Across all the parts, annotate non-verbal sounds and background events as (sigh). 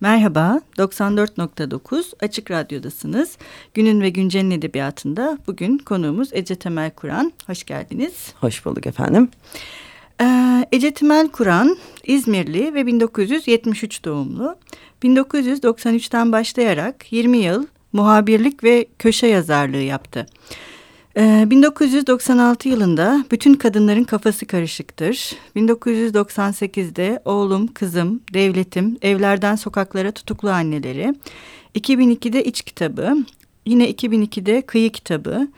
Merhaba, 94.9 Açık Radyo'dasınız. Günün ve Güncel'in edebiyatında bugün konuğumuz Ece Temel Kur'an. Hoş geldiniz. Hoş bulduk efendim. Ee, Ece Temel Kur'an, İzmirli ve 1973 doğumlu. 1993'ten başlayarak 20 yıl muhabirlik ve köşe yazarlığı yaptı. 1996 ee, yılında Bütün Kadınların Kafası Karışıktır. 1998'de Oğlum, Kızım, Devletim, Evlerden Sokaklara Tutuklu Anneleri. 2002'de İç Kitabı. Yine 2002'de Kıyı Kitabı.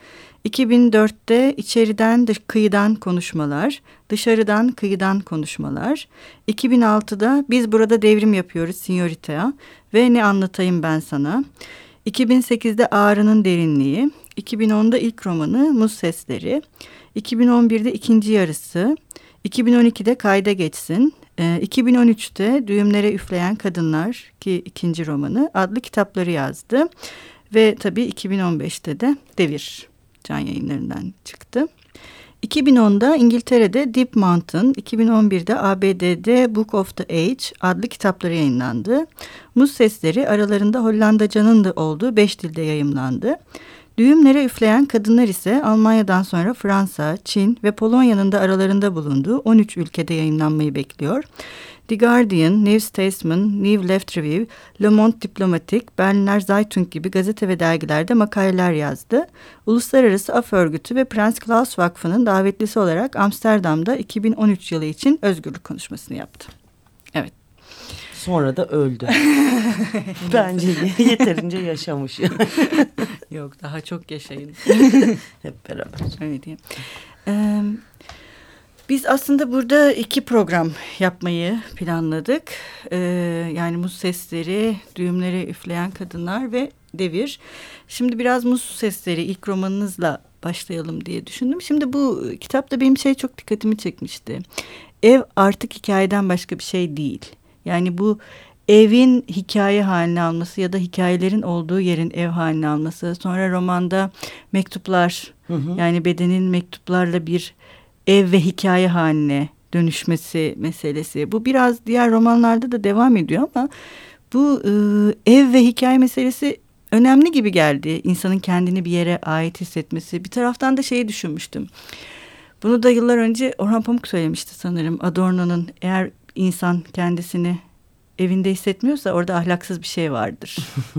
2004'te içeriden dış, kıyıdan konuşmalar, dışarıdan kıyıdan konuşmalar. 2006'da Biz Burada Devrim Yapıyoruz Sinyorita ve Ne Anlatayım Ben Sana. 2008'de Ağrı'nın Derinliği, 2010'da ilk romanı Muz Sesleri, 2011'de ikinci yarısı, 2012'de Kayda Geçsin, 2013'te ee, Düğümlere Üfleyen Kadınlar ki ikinci romanı adlı kitapları yazdı. Ve tabii 2015'te de Devir can yayınlarından çıktı. 2010'da İngiltere'de Deep Mountain, 2011'de ABD'de Book of the Age adlı kitapları yayınlandı. Muz Sesleri aralarında Hollandaca'nın da olduğu beş dilde yayımlandı. Düğümlere üfleyen kadınlar ise Almanya'dan sonra Fransa, Çin ve Polonya'nın da aralarında bulunduğu 13 ülkede yayınlanmayı bekliyor. The Guardian, New Statesman, New Left Review, Le Monde Diplomatique, Berliner Zeitung gibi gazete ve dergilerde makaleler yazdı. Uluslararası Af Örgütü ve Prens Klaus Vakfı'nın davetlisi olarak Amsterdam'da 2013 yılı için özgürlük konuşmasını yaptı. Evet. Sonra da öldü. (laughs) Bence yeterince yaşamış. (laughs) Yok daha çok yaşayın. (laughs) Hep beraber. Evet. Ee, biz aslında burada iki program yapmayı planladık. Ee, yani muz sesleri, düğümleri üfleyen kadınlar ve devir. Şimdi biraz muz sesleri ilk romanınızla başlayalım diye düşündüm. Şimdi bu kitapta benim şey çok dikkatimi çekmişti. Ev artık hikayeden başka bir şey değil. Yani bu evin hikaye haline alması ya da hikayelerin olduğu yerin ev haline alması. Sonra romanda mektuplar hı hı. yani bedenin mektuplarla bir ev ve hikaye haline dönüşmesi meselesi. Bu biraz diğer romanlarda da devam ediyor ama bu e, ev ve hikaye meselesi önemli gibi geldi. İnsanın kendini bir yere ait hissetmesi. Bir taraftan da şeyi düşünmüştüm. Bunu da yıllar önce Orhan Pamuk söylemişti sanırım. Adorno'nun eğer insan kendisini evinde hissetmiyorsa orada ahlaksız bir şey vardır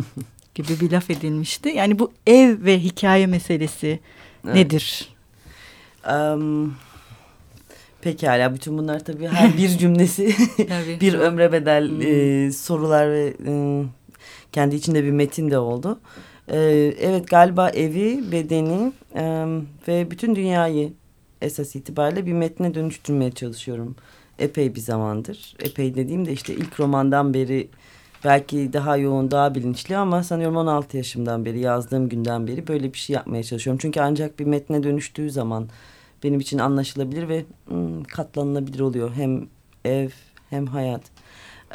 (laughs) gibi bir laf edilmişti. Yani bu ev ve hikaye meselesi evet. nedir? Um, pekala bütün bunlar tabii her (laughs) bir cümlesi bir ömre bedel hmm. e, sorular ve e, kendi içinde bir metin de oldu. E, evet galiba evi, bedeni e, ve bütün dünyayı esas itibariyle bir metne dönüştürmeye çalışıyorum epey bir zamandır. Epey dediğim de işte ilk romandan beri belki daha yoğun, daha bilinçli ama sanıyorum 16 yaşımdan beri yazdığım günden beri böyle bir şey yapmaya çalışıyorum. Çünkü ancak bir metne dönüştüğü zaman benim için anlaşılabilir ve hmm, katlanılabilir oluyor. Hem ev hem hayat.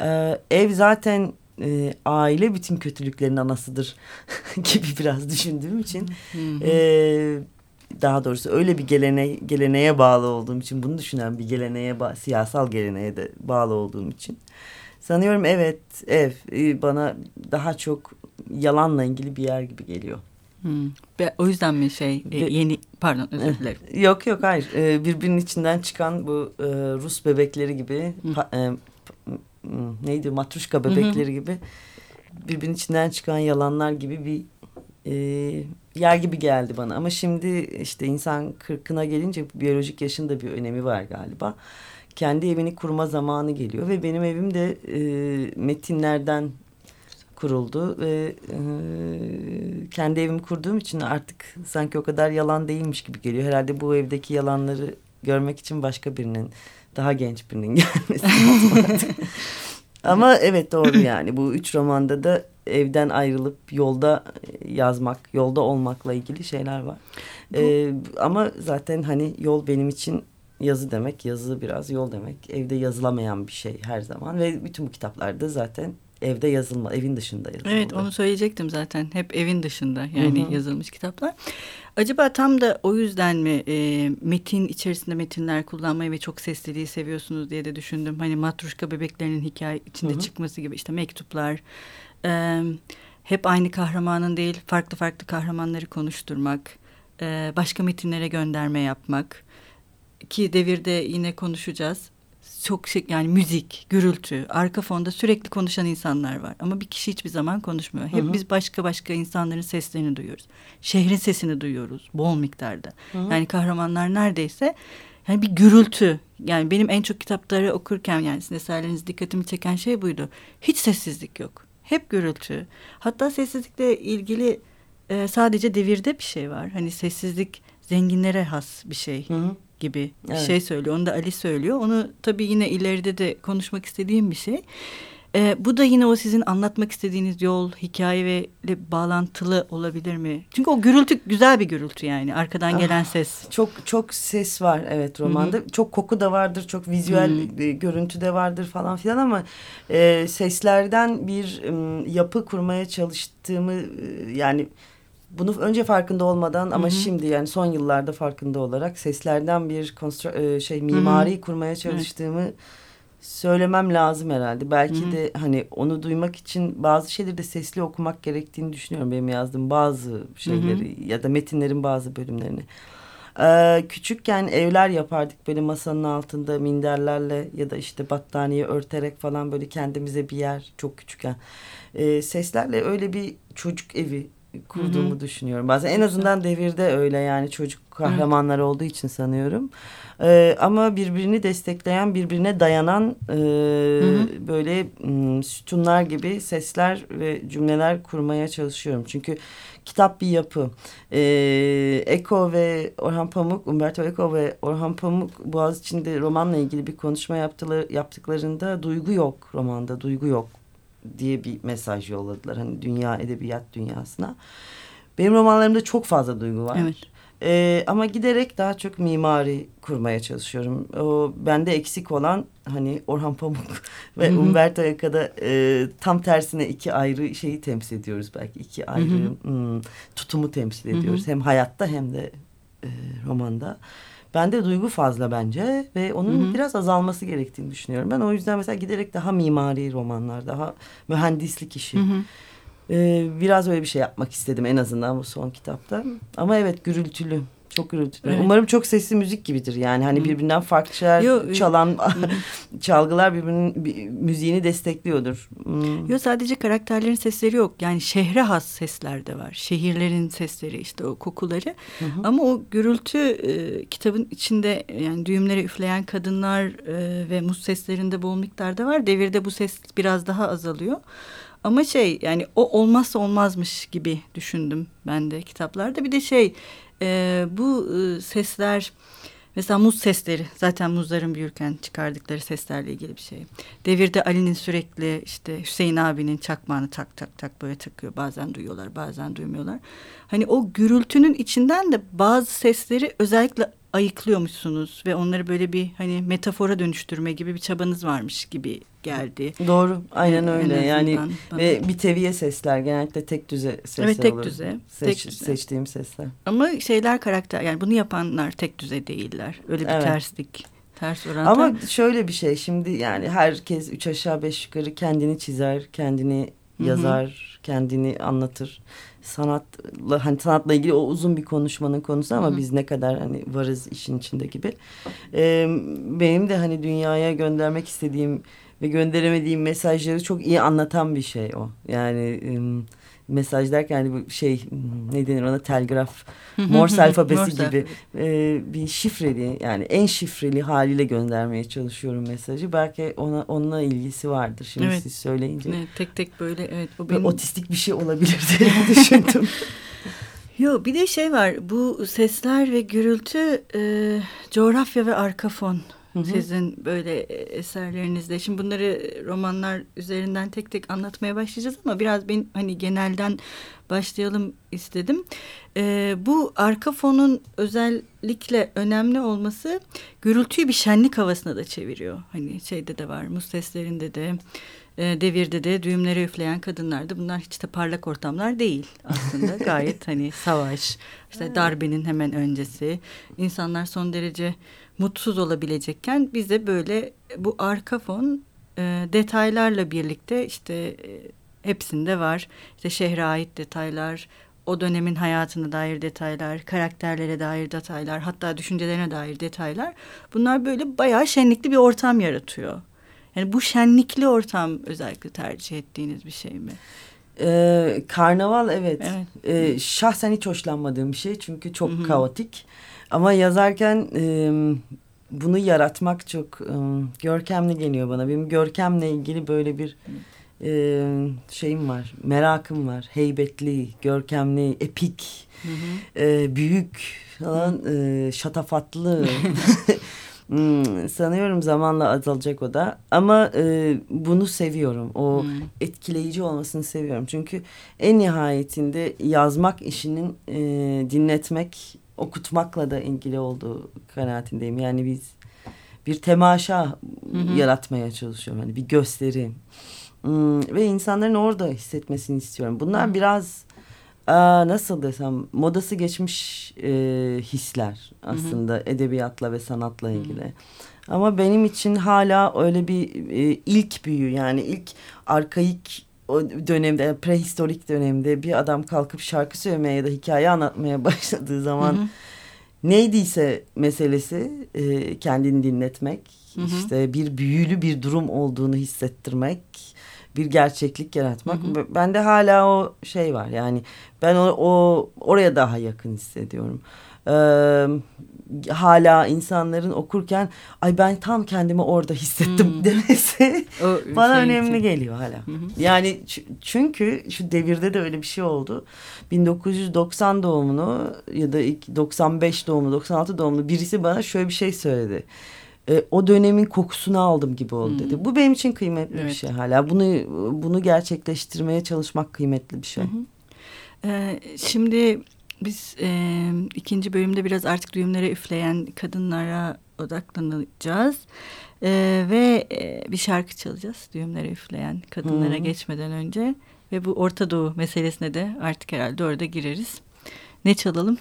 Ee, ev zaten e, aile bütün kötülüklerin anasıdır (laughs) gibi biraz düşündüğüm için. e, daha doğrusu öyle bir gelene, geleneğe bağlı olduğum için bunu düşünen bir geleneğe siyasal geleneğe de bağlı olduğum için sanıyorum evet ev e, bana daha çok yalanla ilgili bir yer gibi geliyor. Hmm. O yüzden mi şey e, yeni pardon özür dilerim. Yok yok hayır e, birbirinin içinden çıkan bu Rus bebekleri gibi pa, e, neydi matruşka bebekleri gibi birbirinin içinden çıkan yalanlar gibi bir e, yer gibi geldi bana. Ama şimdi işte insan kırkına gelince biyolojik yaşın da bir önemi var galiba. Kendi evini kurma zamanı geliyor ve benim evim de e, metinlerden kuruldu ve e, kendi evimi kurduğum için artık sanki o kadar yalan değilmiş gibi geliyor. Herhalde bu evdeki yalanları görmek için başka birinin daha genç birinin (laughs) gelmesi (laughs) Ama evet doğru yani bu üç romanda da evden ayrılıp yolda e, yazmak, yolda olmakla ilgili şeyler var. Bu... Ee, ama zaten hani yol benim için yazı demek, yazı biraz yol demek. Evde yazılamayan bir şey her zaman ve bütün bu kitaplarda zaten evde yazılma, evin dışında yazılmalı. Evet onu söyleyecektim zaten. Hep evin dışında yani Hı -hı. yazılmış kitaplar. Acaba tam da o yüzden mi e, metin içerisinde metinler kullanmayı ve çok sesliliği seviyorsunuz diye de düşündüm. Hani matruşka bebeklerinin hikaye içinde Hı -hı. çıkması gibi işte mektuplar. E, hep aynı kahramanın değil farklı farklı kahramanları konuşturmak. E, başka metinlere gönderme yapmak. Ki devirde yine konuşacağız çok şey yani müzik, gürültü, arka fonda sürekli konuşan insanlar var. Ama bir kişi hiçbir zaman konuşmuyor. Hep hı hı. biz başka başka insanların seslerini duyuyoruz. Şehrin sesini duyuyoruz bol miktarda. Hı hı. Yani kahramanlar neredeyse yani bir gürültü. Yani benim en çok kitapları okurken yani sizin eserleriniz dikkatimi çeken şey buydu. Hiç sessizlik yok. Hep gürültü. Hatta sessizlikle ilgili e, sadece devirde bir şey var. Hani sessizlik zenginlere has bir şey. Hı hı gibi bir evet. şey söylüyor. Onu da Ali söylüyor. Onu tabii yine ileride de konuşmak istediğim bir şey. Ee, bu da yine o sizin anlatmak istediğiniz yol, hikayeyle bağlantılı olabilir mi? Çünkü o gürültü güzel bir gürültü yani arkadan ah, gelen ses. Çok çok ses var evet romanda. Hı -hı. Çok koku da vardır, çok vizüel Hı -hı. görüntü de vardır falan filan ama e, seslerden bir e, yapı kurmaya çalıştığımı e, yani bunu önce farkında olmadan ama Hı -hı. şimdi yani son yıllarda farkında olarak seslerden bir e, şey mimari Hı -hı. kurmaya çalıştığımı evet. Söylemem lazım herhalde. Belki Hı -hı. de hani onu duymak için bazı şeyleri de sesli okumak gerektiğini düşünüyorum benim yazdığım bazı şeyleri Hı -hı. ya da metinlerin bazı bölümlerini. Ee, küçükken evler yapardık böyle masanın altında minderlerle ya da işte battaniye örterek falan böyle kendimize bir yer çok küçükken. Ee, seslerle öyle bir çocuk evi kurduğumu Hı -hı. düşünüyorum. Bazen en azından devirde öyle yani çocuk kahramanlar olduğu için sanıyorum. Ee, ama birbirini destekleyen, birbirine dayanan e, böyle m, sütunlar gibi sesler ve cümleler kurmaya çalışıyorum. Çünkü kitap bir yapı. Ee, Eko ve Orhan Pamuk, Umberto Eko ve Orhan Pamuk Boğaziçi'nde romanla ilgili bir konuşma yaptılar, yaptıklarında duygu yok romanda, duygu yok diye bir mesaj yolladılar. Hani dünya edebiyat dünyasına. Benim romanlarımda çok fazla duygu var. Evet. Ee, ama giderek daha çok mimari kurmaya çalışıyorum. O bende eksik olan hani Orhan Pamuk (laughs) ve Hı -hı. Umberto Eco'da e, tam tersine iki ayrı şeyi temsil ediyoruz belki. iki ayrı Hı -hı. Hmm, tutumu temsil ediyoruz. Hı -hı. Hem hayatta hem de e, romanda. Bende duygu fazla bence ve onun Hı -hı. biraz azalması gerektiğini düşünüyorum. Ben o yüzden mesela giderek daha mimari romanlar, daha mühendislik işi. Ee, biraz öyle bir şey yapmak istedim en azından bu son kitapta. Ama evet gürültülü. Çok gürültülü. Evet. Umarım çok sesli müzik gibidir yani. Hani birbirinden farklı şeyler Yo, çalan (laughs) çalgılar birbirinin bir, müziğini destekliyordur. Hmm. Yok sadece karakterlerin sesleri yok. Yani şehre has sesler de var. Şehirlerin sesleri işte o kokuları. Hı hı. Ama o gürültü e, kitabın içinde yani düğümlere üfleyen kadınlar e, ve muz seslerinde bol miktarda var. Devirde bu ses biraz daha azalıyor. Ama şey yani o olmazsa olmazmış gibi düşündüm ben de kitaplarda. Bir de şey e, bu e, sesler mesela muz sesleri zaten muzların büyürken çıkardıkları seslerle ilgili bir şey. Devirde Ali'nin sürekli işte Hüseyin abinin çakmağını tak tak tak böyle takıyor. Bazen duyuyorlar bazen duymuyorlar. Hani o gürültünün içinden de bazı sesleri özellikle ayıklıyormuşsunuz ve onları böyle bir hani metafora dönüştürme gibi bir çabanız varmış gibi geldi. Doğru aynen öyle yani bana. ve bir teviye sesler genellikle tek düze sesler evet, tek olur. düze, Seç, tek düze. Seçtiğim sesler. Ama şeyler karakter yani bunu yapanlar tek düze değiller öyle bir evet. terslik. Ters orantı. Ama şöyle bir şey şimdi yani herkes üç aşağı beş yukarı kendini çizer, kendini yazar, Hı -hı. kendini anlatır sanatla hani sanatla ilgili o uzun bir konuşmanın konusu ama Hı biz ne kadar hani varız işin içinde gibi. Ee, benim de hani dünyaya göndermek istediğim ve gönderemediğim mesajları çok iyi anlatan bir şey o. Yani mesaj derken hani bu şey ne denir ona telgraf Morse alfabesi gibi e, bir şifreli yani en şifreli haliyle göndermeye çalışıyorum mesajı. Belki ona onunla ilgisi vardır şimdi evet. siz söyleyince. Evet, tek tek böyle evet. O benim... Otistik bir şey olabilir diye (laughs) düşündüm. (laughs) Yok bir de şey var bu sesler ve gürültü e, coğrafya ve arka fon Hı hı. Sizin böyle e, eserlerinizde. Şimdi bunları romanlar üzerinden tek tek anlatmaya başlayacağız ama biraz ben hani genelden başlayalım istedim. Ee, bu arka fonun özellikle önemli olması gürültüyü bir şenlik havasına da çeviriyor. Hani şeyde de var, mus seslerinde de e, devirde de düğümleri üfleyen kadınlardı. Bunlar hiç de parlak ortamlar değil aslında. (laughs) Gayet hani savaş, işte darbenin hemen öncesi. İnsanlar son derece mutsuz olabilecekken bize böyle bu arka fon e, detaylarla birlikte işte e, hepsinde var. İşte şehre ait detaylar, o dönemin hayatına dair detaylar, karakterlere dair detaylar, hatta düşüncelerine dair detaylar. Bunlar böyle bayağı şenlikli bir ortam yaratıyor. Yani bu şenlikli ortam özellikle tercih ettiğiniz bir şey mi? Ee, karnaval evet. evet. Ee, şahsen hiç hoşlanmadığım bir şey çünkü çok Hı -hı. kaotik. Ama yazarken e, bunu yaratmak çok e, görkemli geliyor bana. Benim görkemle ilgili böyle bir e, şeyim var, merakım var. Heybetli, görkemli, epik, hı hı. E, büyük falan, e, şatafatlı. (laughs) Hmm, sanıyorum zamanla azalacak o da. Ama e, bunu seviyorum. O hmm. etkileyici olmasını seviyorum. Çünkü en nihayetinde yazmak işinin e, dinletmek, okutmakla da ilgili olduğu kanaatindeyim. Yani biz bir temaşa hmm. yaratmaya çalışıyorum. Hani bir gösteri. Hmm, ve insanların orada hissetmesini istiyorum. Bunlar hmm. biraz Aa, nasıl desem modası geçmiş e, hisler aslında hı hı. edebiyatla ve sanatla ilgili. Hı. Ama benim için hala öyle bir e, ilk büyü yani ilk arkaik o dönemde prehistorik dönemde bir adam kalkıp şarkı söylemeye ya da hikaye anlatmaya (laughs) başladığı zaman hı hı. neydiyse meselesi e, kendini dinletmek hı hı. işte bir büyülü bir durum olduğunu hissettirmek bir gerçeklik yaratmak. Hı hı. Bende hala o şey var yani ben o, o oraya daha yakın hissediyorum. Ee, hala insanların okurken ay ben tam kendimi orada hissettim hmm. demesi (laughs) o (laughs) bana şey önemli için. geliyor hala. Hmm. Yani çünkü şu devirde de öyle bir şey oldu. 1990 doğumunu ya da 95 doğumlu 96 doğumlu birisi bana şöyle bir şey söyledi e, o dönemin kokusunu aldım gibi oldu dedi. Hmm. Bu benim için kıymetli evet. bir şey hala. Bunu bunu gerçekleştirmeye çalışmak kıymetli bir şey. Hı hı. Ee, şimdi biz e, ikinci bölümde biraz artık düğümlere üfleyen kadınlara odaklanacağız. E, ve e, bir şarkı çalacağız düğümlere üfleyen kadınlara hmm. geçmeden önce. Ve bu Orta Doğu meselesine de artık herhalde orada gireriz. Ne çalalım?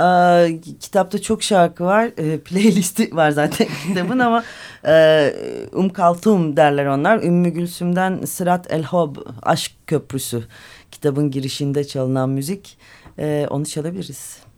Ee, kitapta çok şarkı var. E, playlisti var zaten (laughs) kitabın ama e, Um Kaltum derler onlar. Ümmü Gülsüm'den Sırat El Hob Aşk Köprüsü kitabın girişinde çalınan müzik. E, onu çalabiliriz.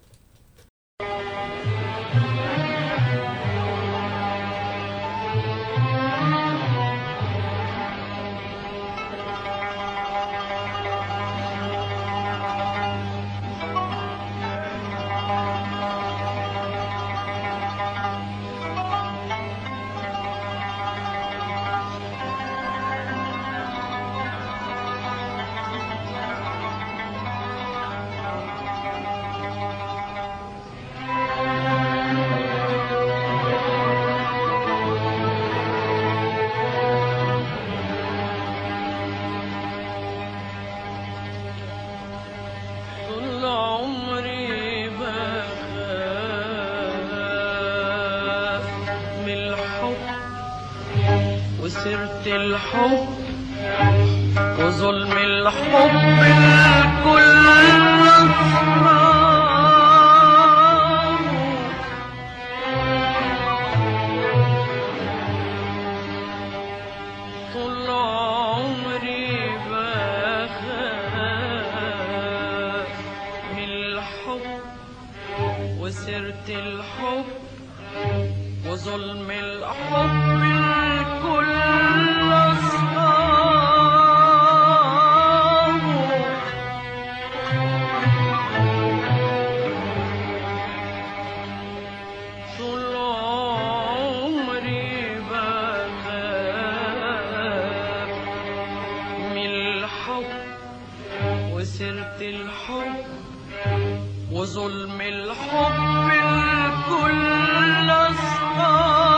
سيرة الحب وظلم الحب الكل سيرة الحب وظلم الحب الكل أصغر.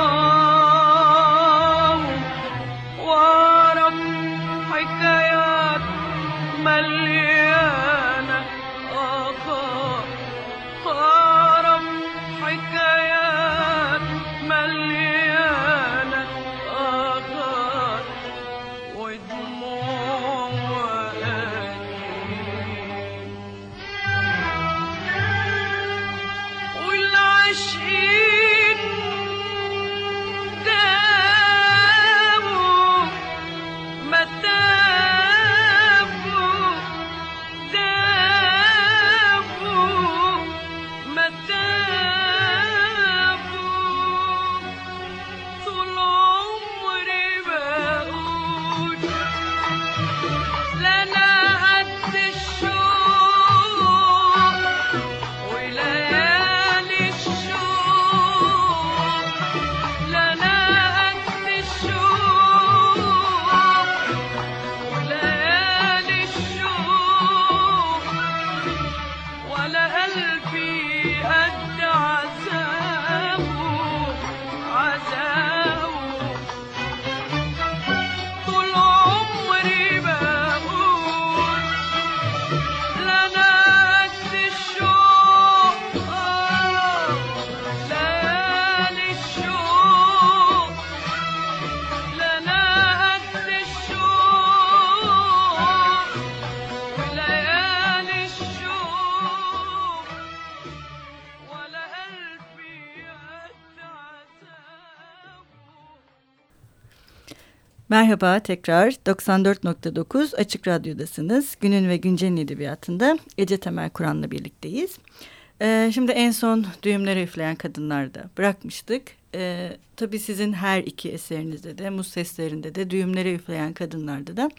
Merhaba tekrar 94.9 Açık Radyo'dasınız. Günün ve Güncel'in edebiyatında Ece Temel Kur'an'la birlikteyiz. Ee, şimdi en son düğümleri üfleyen kadınlarda bırakmıştık. Ee, tabii sizin her iki eserinizde de, muz seslerinde de, düğümleri üfleyen kadınlarda da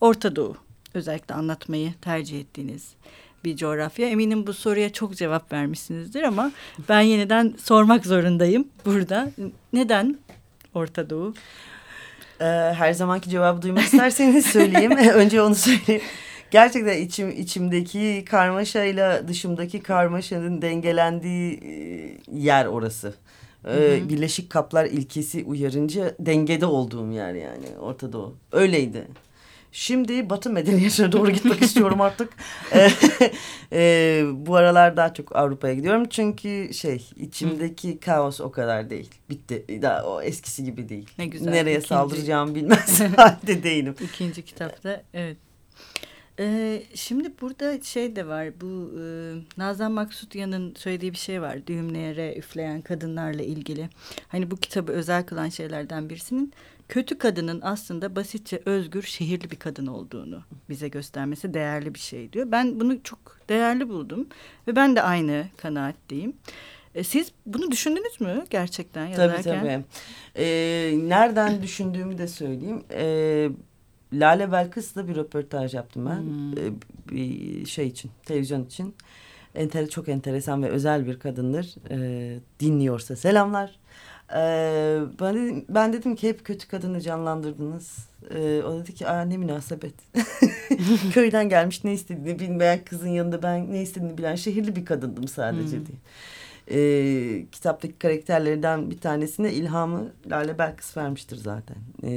Orta Doğu özellikle anlatmayı tercih ettiğiniz bir coğrafya. Eminim bu soruya çok cevap vermişsinizdir ama ben yeniden sormak zorundayım burada. Neden Orta Doğu? Ee, her zamanki cevabı duymak isterseniz söyleyeyim. (laughs) (laughs) Önce onu söyleyeyim. Gerçekten içim içimdeki karmaşayla dışımdaki karmaşanın dengelendiği e, yer orası. Ee, Birleşik Kaplar ilkesi uyarınca dengede olduğum yer yani Orta Doğu. Öyleydi. Şimdi Batı medeniyetine doğru gitmek (laughs) istiyorum artık. e, (laughs) e, bu aralar daha çok Avrupa'ya gidiyorum. Çünkü şey içimdeki kaos o kadar değil. Bitti. Daha o eskisi gibi değil. Ne güzel. Nereye İkinci... saldıracağımı (laughs) bilmez halde değilim. İkinci kitapta evet. Ee, şimdi burada şey de var bu e, Nazan Maksutyan'ın söylediği bir şey var düğümlere üfleyen kadınlarla ilgili. Hani bu kitabı özel kılan şeylerden birisinin kötü kadının aslında basitçe özgür şehirli bir kadın olduğunu bize göstermesi değerli bir şey diyor. Ben bunu çok değerli buldum ve ben de aynı kanaatteyim. E, siz bunu düşündünüz mü gerçekten yazarken? Tabii tabii. Ee, nereden düşündüğümü de söyleyeyim. Ee, Lale Belkıs'la bir röportaj yaptım ben. Hmm. Ee, bir şey için, televizyon için. Enter, çok enteresan ve özel bir kadındır. Ee, dinliyorsa selamlar. Ee, ben, dedim, ben dedim ki hep kötü kadını canlandırdınız. Ee, o dedi ki Aa, ne münasebet. (laughs) Köyden gelmiş ne istediğini bilmeyen kızın yanında ben ne istediğini bilen şehirli bir kadındım sadece hmm. diye e, kitaptaki karakterlerden bir tanesine ilhamı Lale Belkıs vermiştir zaten. E,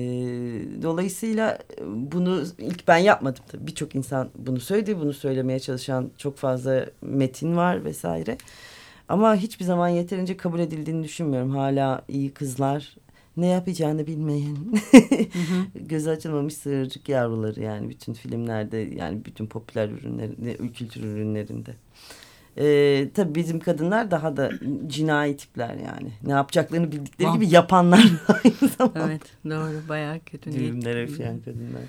dolayısıyla bunu ilk ben yapmadım. Birçok insan bunu söyledi. Bunu söylemeye çalışan çok fazla metin var vesaire. Ama hiçbir zaman yeterince kabul edildiğini düşünmüyorum. Hala iyi kızlar ne yapacağını bilmeyen (laughs) gözü açılmamış sığırcık yavruları yani bütün filmlerde yani bütün popüler ürünler kültür ürünlerinde. Ee, tabii bizim kadınlar daha da cinayi tipler yani. Ne yapacaklarını bildikleri gibi yapanlar aynı (laughs) zamanda. Evet doğru bayağı kötü. Düğümlere üfleyen kadınlar.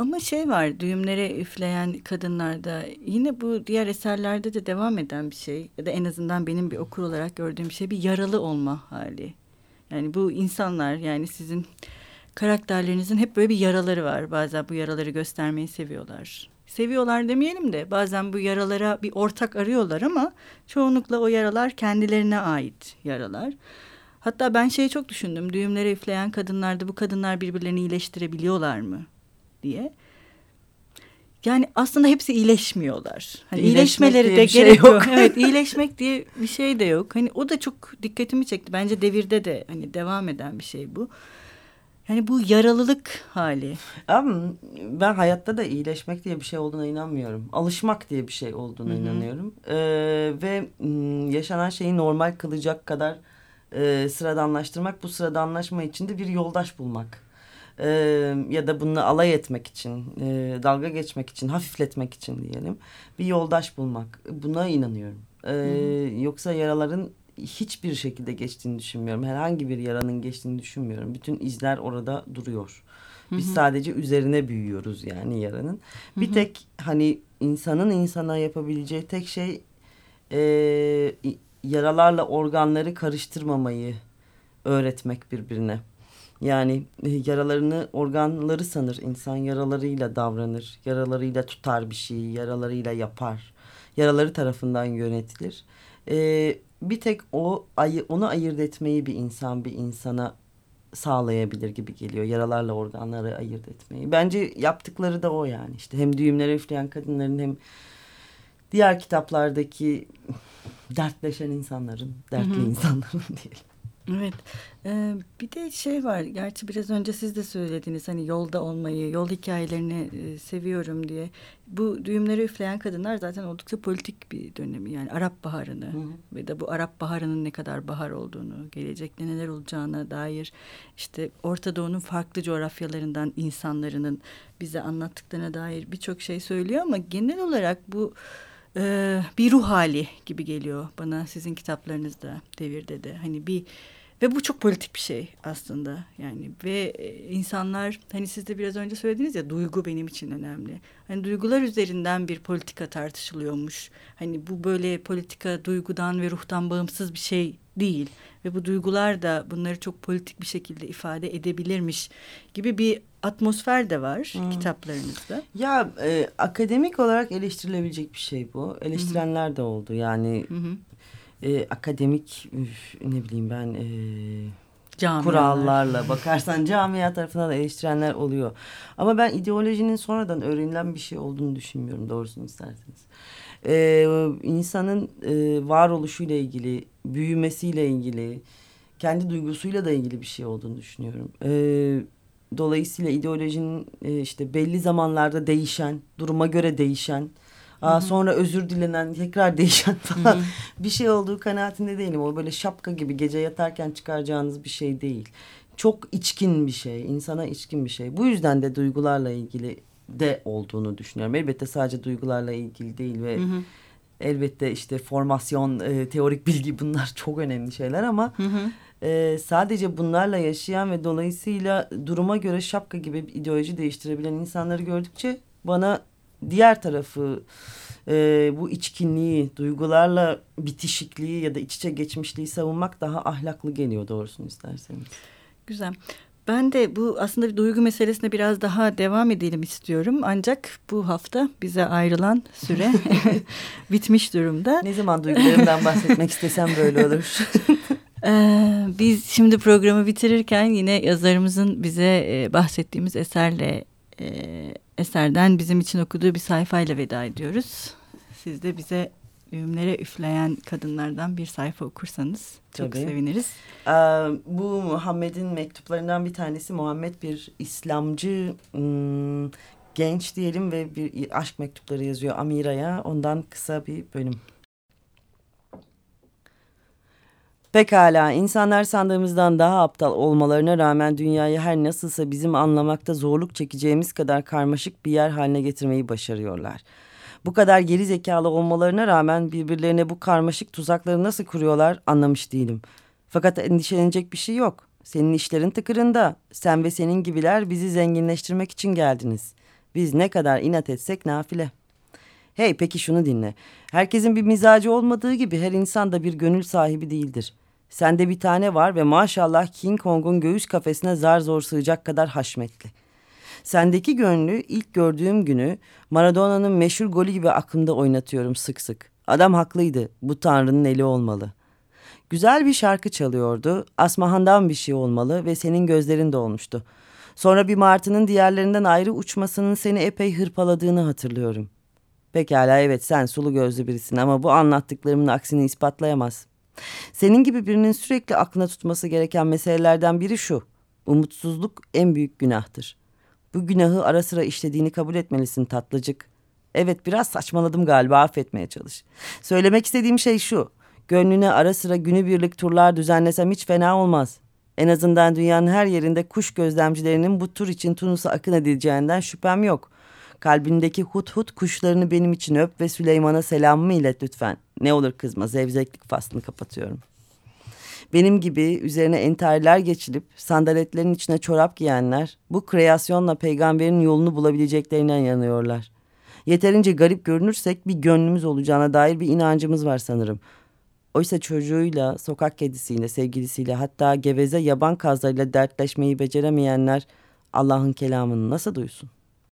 Ama şey var düğümlere üfleyen kadınlarda yine bu diğer eserlerde de devam eden bir şey ya da en azından benim bir okur olarak gördüğüm şey bir yaralı olma hali. Yani bu insanlar yani sizin karakterlerinizin hep böyle bir yaraları var. Bazen bu yaraları göstermeyi seviyorlar seviyorlar demeyelim de bazen bu yaralara bir ortak arıyorlar ama çoğunlukla o yaralar kendilerine ait yaralar. Hatta ben şeyi çok düşündüm. Düğümlere üfleyen kadınlarda bu kadınlar birbirlerini iyileştirebiliyorlar mı diye. Yani aslında hepsi iyileşmiyorlar. Hani iyileşmeleri de şey gerek yok. (laughs) evet, (laughs) iyileşmek diye bir şey de yok. Hani o da çok dikkatimi çekti. Bence devirde de hani devam eden bir şey bu. Yani bu yaralılık hali. Ama ben hayatta da iyileşmek diye bir şey olduğuna inanmıyorum. Alışmak diye bir şey olduğuna Hı -hı. inanıyorum. Ee, ve yaşanan şeyi normal kılacak kadar e, sıradanlaştırmak, bu sıradanlaşma için de bir yoldaş bulmak. Ee, ya da bunu alay etmek için, e, dalga geçmek için, hafifletmek için diyelim. Bir yoldaş bulmak. Buna inanıyorum. Ee, yoksa yaraların hiçbir şekilde geçtiğini düşünmüyorum. Herhangi bir yaranın geçtiğini düşünmüyorum. Bütün izler orada duruyor. Biz hı hı. sadece üzerine büyüyoruz yani yaranın. Hı hı. Bir tek hani insanın insana yapabileceği tek şey e, yaralarla organları karıştırmamayı öğretmek birbirine. Yani e, yaralarını organları sanır insan yaralarıyla davranır, yaralarıyla tutar bir şeyi, yaralarıyla yapar, yaraları tarafından yönetilir. Ee, bir tek o onu ayırt etmeyi bir insan bir insana sağlayabilir gibi geliyor. Yaralarla organları ayırt etmeyi. Bence yaptıkları da o yani. İşte hem düğümlere üfleyen kadınların hem diğer kitaplardaki (laughs) dertleşen insanların, dertli Hı -hı. insanların (laughs) diyelim. Evet. Ee, bir de şey var. Gerçi biraz önce siz de söylediniz hani yolda olmayı, yol hikayelerini e, seviyorum diye. Bu düğümleri üfleyen kadınlar zaten oldukça politik bir dönemi. Yani Arap Baharı'nı hı ve de bu Arap Baharı'nın ne kadar bahar olduğunu, gelecekte neler olacağına dair işte Orta Doğu'nun farklı coğrafyalarından insanların bize anlattıklarına dair birçok şey söylüyor ama genel olarak bu e, bir ruh hali gibi geliyor bana sizin kitaplarınızda devirde de. Hani bir Ve bu çok politik bir şey aslında yani ve e, insanlar hani siz de biraz önce söylediniz ya duygu benim için önemli. Hani duygular üzerinden bir politika tartışılıyormuş. Hani bu böyle politika duygudan ve ruhtan bağımsız bir şey değil ve bu duygular da bunları çok politik bir şekilde ifade edebilirmiş gibi bir atmosfer de var hmm. kitaplarınızda. Ya e, akademik olarak eleştirilebilecek bir şey bu. Eleştirenler hmm. de oldu yani. Hmm e, akademik ne bileyim ben e, Camialar. kurallarla bakarsan camia tarafından da eleştirenler oluyor. Ama ben ideolojinin sonradan öğrenilen bir şey olduğunu düşünmüyorum doğrusunu isterseniz. Ee, insanın e, varoluşuyla ilgili, büyümesiyle ilgili, kendi duygusuyla da ilgili bir şey olduğunu düşünüyorum. Ee, dolayısıyla ideolojinin e, işte belli zamanlarda değişen, duruma göre değişen Aa, sonra özür dilenen tekrar değişen falan (laughs) bir şey olduğu kanaatinde değilim. O böyle şapka gibi gece yatarken çıkaracağınız bir şey değil. Çok içkin bir şey, insana içkin bir şey. Bu yüzden de duygularla ilgili de olduğunu düşünüyorum. Elbette sadece duygularla ilgili değil ve elbette işte formasyon, e, teorik bilgi bunlar (laughs) çok önemli şeyler ama hı hı. E, sadece bunlarla yaşayan ve dolayısıyla duruma göre şapka gibi ideoloji değiştirebilen insanları gördükçe bana diğer tarafı e, bu içkinliği, duygularla bitişikliği ya da iç içe geçmişliği savunmak daha ahlaklı geliyor doğrusunu isterseniz. Güzel. Ben de bu aslında bir duygu meselesine biraz daha devam edelim istiyorum. Ancak bu hafta bize ayrılan süre (laughs) bitmiş durumda. Ne zaman duygularımdan bahsetmek istesem böyle olur. (laughs) Ee, biz şimdi programı bitirirken yine yazarımızın bize e, bahsettiğimiz eserle e, eserden bizim için okuduğu bir sayfayla veda ediyoruz. Siz de bize düğümlere üfleyen kadınlardan bir sayfa okursanız çok Tabii. seviniriz. Ee, bu Muhammed'in mektuplarından bir tanesi. Muhammed bir İslamcı ım, genç diyelim ve bir aşk mektupları yazıyor Amira'ya. Ondan kısa bir bölüm. Pekala, insanlar sandığımızdan daha aptal olmalarına rağmen dünyayı her nasılsa bizim anlamakta zorluk çekeceğimiz kadar karmaşık bir yer haline getirmeyi başarıyorlar. Bu kadar geri zekalı olmalarına rağmen birbirlerine bu karmaşık tuzakları nasıl kuruyorlar anlamış değilim. Fakat endişelenecek bir şey yok. Senin işlerin tıkırında. Sen ve senin gibiler bizi zenginleştirmek için geldiniz. Biz ne kadar inat etsek nafile. Hey peki şunu dinle. Herkesin bir mizacı olmadığı gibi her insan da bir gönül sahibi değildir. Sende bir tane var ve maşallah King Kong'un göğüs kafesine zar zor sığacak kadar haşmetli. Sendeki gönlü ilk gördüğüm günü Maradona'nın meşhur golü gibi aklımda oynatıyorum sık sık. Adam haklıydı. Bu Tanrı'nın eli olmalı. Güzel bir şarkı çalıyordu. Asmahan'dan bir şey olmalı ve senin gözlerin de olmuştu. Sonra bir martının diğerlerinden ayrı uçmasının seni epey hırpaladığını hatırlıyorum. Pekala evet sen sulu gözlü birisin ama bu anlattıklarımın aksini ispatlayamaz. Senin gibi birinin sürekli aklına tutması gereken meselelerden biri şu. Umutsuzluk en büyük günahtır. Bu günahı ara sıra işlediğini kabul etmelisin tatlıcık. Evet biraz saçmaladım galiba affetmeye çalış. Söylemek istediğim şey şu. Gönlüne ara sıra günübirlik turlar düzenlesem hiç fena olmaz. En azından dünyanın her yerinde kuş gözlemcilerinin bu tur için Tunus'a akın edileceğinden şüphem yok. Kalbindeki hut hut kuşlarını benim için öp ve Süleyman'a selamımı ilet lütfen. Ne olur kızma zevzeklik faslını kapatıyorum. Benim gibi üzerine entarlar geçilip sandaletlerin içine çorap giyenler bu kreasyonla peygamberin yolunu bulabileceklerinden yanıyorlar. Yeterince garip görünürsek bir gönlümüz olacağına dair bir inancımız var sanırım. Oysa çocuğuyla, sokak kedisiyle, sevgilisiyle hatta geveze yaban kazlarıyla dertleşmeyi beceremeyenler Allah'ın kelamını nasıl duysun?